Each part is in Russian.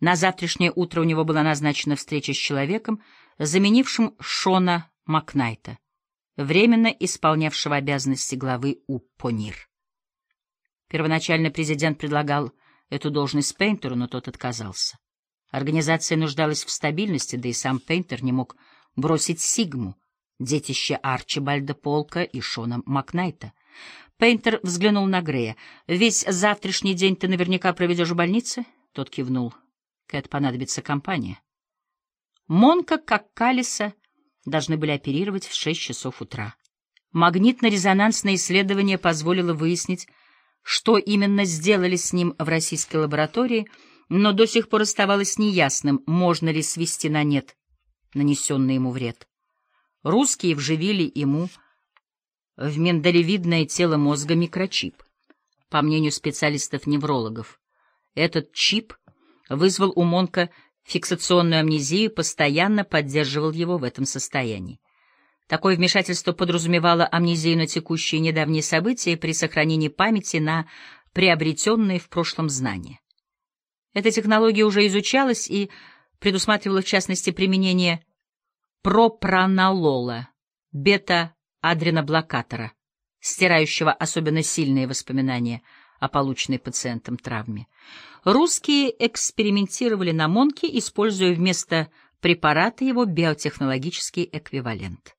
На завтрашнее утро у него была назначена встреча с человеком, заменившим Шона Макнайта, временно исполнявшего обязанности главы УПОНИР. Первоначально президент предлагал эту должность Пейнтеру, но тот отказался. Организация нуждалась в стабильности, да и сам Пейнтер не мог бросить Сигму, детище Арчибальда Полка и Шона Макнайта. Пейнтер взглянул на Грея. «Весь завтрашний день ты наверняка проведешь в больнице?» Тот кивнул. Кэт понадобится компания. Монка, как Калиса, должны были оперировать в шесть часов утра. Магнитно-резонансное исследование позволило выяснить, что именно сделали с ним в российской лаборатории, но до сих пор оставалось неясным, можно ли свести на нет нанесенный ему вред. Русские вживили ему в миндалевидное тело мозга микрочип. По мнению специалистов-неврологов, этот чип вызвал у Монка фиксационную амнезию и постоянно поддерживал его в этом состоянии. Такое вмешательство подразумевало амнезию на текущие недавние события при сохранении памяти на приобретенные в прошлом знания. Эта технология уже изучалась и предусматривала в частности применение пропранолола, бета-адреноблокатора, стирающего особенно сильные воспоминания о полученной пациентом травме. Русские экспериментировали на Монке, используя вместо препарата его биотехнологический эквивалент.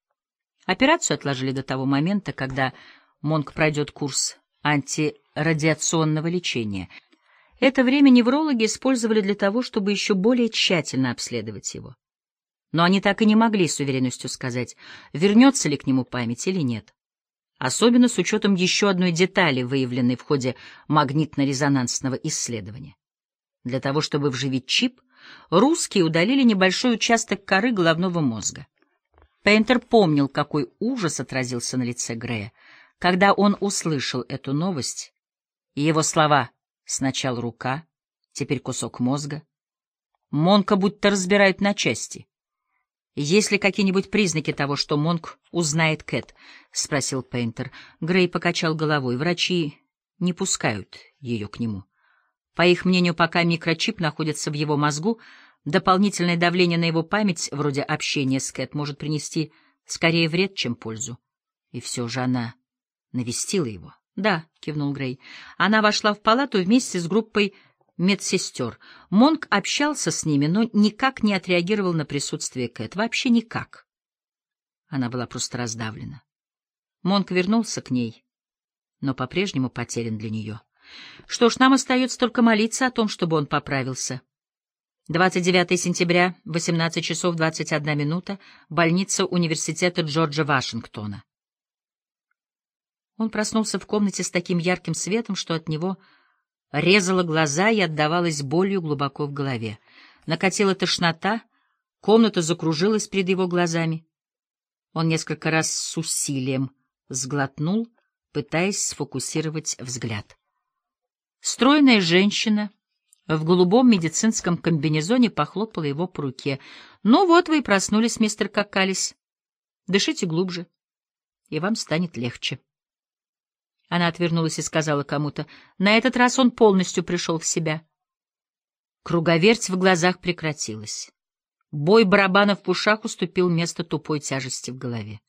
Операцию отложили до того момента, когда Монк пройдет курс антирадиационного лечения. Это время неврологи использовали для того, чтобы еще более тщательно обследовать его. Но они так и не могли с уверенностью сказать, вернется ли к нему память или нет. Особенно с учетом еще одной детали, выявленной в ходе магнитно-резонансного исследования. Для того, чтобы вживить чип, русские удалили небольшой участок коры головного мозга. Пейнтер помнил, какой ужас отразился на лице Грея, когда он услышал эту новость, и его слова «сначала рука, теперь кусок мозга». Монка будто разбирают на части. «Есть ли какие-нибудь признаки того, что Монк узнает Кэт?» — спросил Пейнтер. Грей покачал головой. «Врачи не пускают ее к нему. По их мнению, пока микрочип находится в его мозгу, Дополнительное давление на его память, вроде общения с Кэт, может принести скорее вред, чем пользу. И все же она навестила его. — Да, — кивнул Грей. Она вошла в палату вместе с группой медсестер. Монк общался с ними, но никак не отреагировал на присутствие Кэт. Вообще никак. Она была просто раздавлена. Монк вернулся к ней, но по-прежнему потерян для нее. Что ж, нам остается только молиться о том, чтобы он поправился. 29 сентября, 18 часов 21 минута, больница университета Джорджа Вашингтона. Он проснулся в комнате с таким ярким светом, что от него резало глаза и отдавалось болью глубоко в голове. Накатила тошнота, комната закружилась перед его глазами. Он несколько раз с усилием сглотнул, пытаясь сфокусировать взгляд. Стройная женщина — в голубом медицинском комбинезоне похлопала его по руке. «Ну вот вы и проснулись, мистер Какалис. Дышите глубже, и вам станет легче». Она отвернулась и сказала кому-то. На этот раз он полностью пришел в себя. Круговерть в глазах прекратилась. Бой барабанов в ушах уступил место тупой тяжести в голове.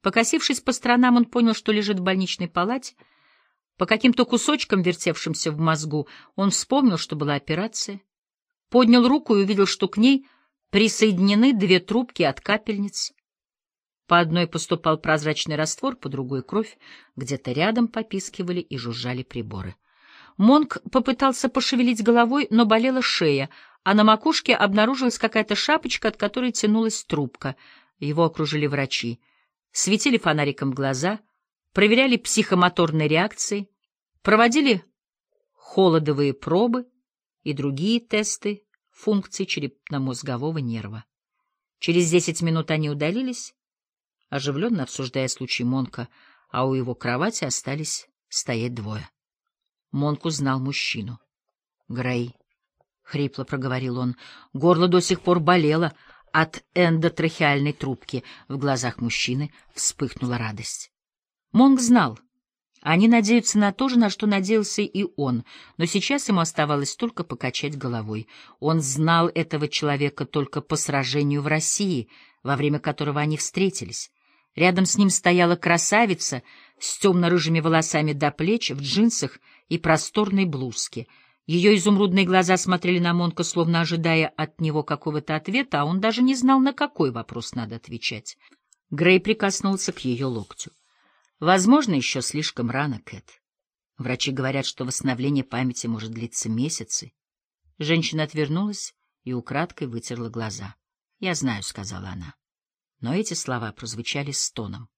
Покосившись по сторонам, он понял, что лежит в больничной палате — по каким-то кусочкам, вертевшимся в мозгу, он вспомнил, что была операция, поднял руку и увидел, что к ней присоединены две трубки от капельниц. По одной поступал прозрачный раствор, по другой — кровь. Где-то рядом попискивали и жужжали приборы. Монк попытался пошевелить головой, но болела шея, а на макушке обнаружилась какая-то шапочка, от которой тянулась трубка. Его окружили врачи. Светили фонариком глаза — проверяли психомоторные реакции, проводили холодовые пробы и другие тесты функций черепно-мозгового нерва. Через десять минут они удалились, оживленно обсуждая случай Монка, а у его кровати остались стоять двое. Монк узнал мужчину. «Грей», — хрипло проговорил он, — горло до сих пор болело от эндотрахеальной трубки. В глазах мужчины вспыхнула радость. Монг знал, Они надеются на то же, на что надеялся и он, но сейчас ему оставалось только покачать головой. Он знал этого человека только по сражению в России, во время которого они встретились. Рядом с ним стояла красавица с темно-рыжими волосами до плеч, в джинсах и просторной блузке. Ее изумрудные глаза смотрели на Монка, словно ожидая от него какого-то ответа, а он даже не знал, на какой вопрос надо отвечать. Грей прикоснулся к ее локтю. Возможно, еще слишком рано, Кэт. Врачи говорят, что восстановление памяти может длиться месяцы. Женщина отвернулась и украдкой вытерла глаза. — Я знаю, — сказала она. Но эти слова прозвучали стоном.